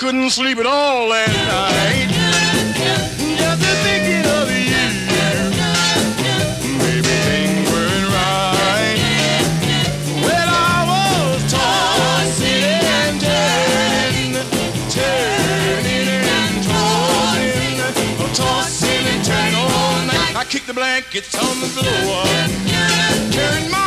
couldn't sleep at all last night. Just thinking of you. Baby, things weren't right. Well, I was tossing and turning, turning and tossing, tossing and turning all night. I kicked the blankets on the floor, turned my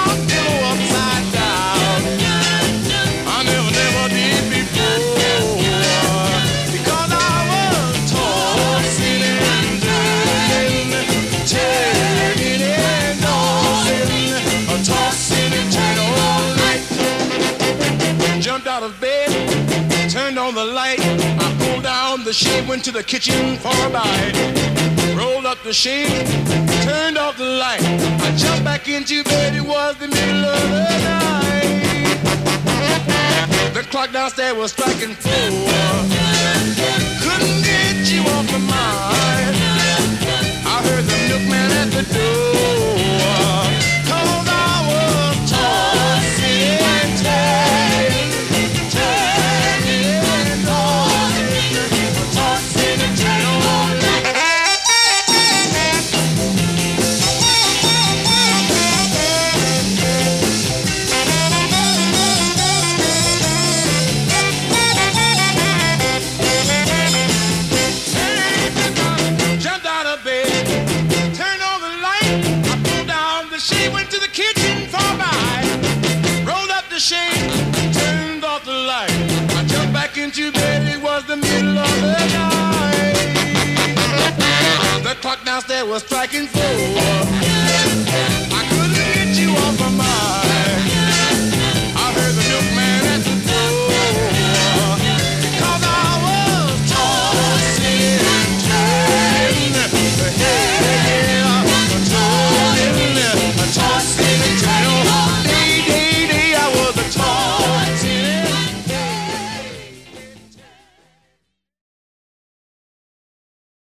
out of bed, turned on the light. I pulled down the shade, went to the kitchen for a bite. Rolled up the shade, turned off the light. I jumped back into bed, it was the middle of the night. The clock downstairs was striking four. was striking four.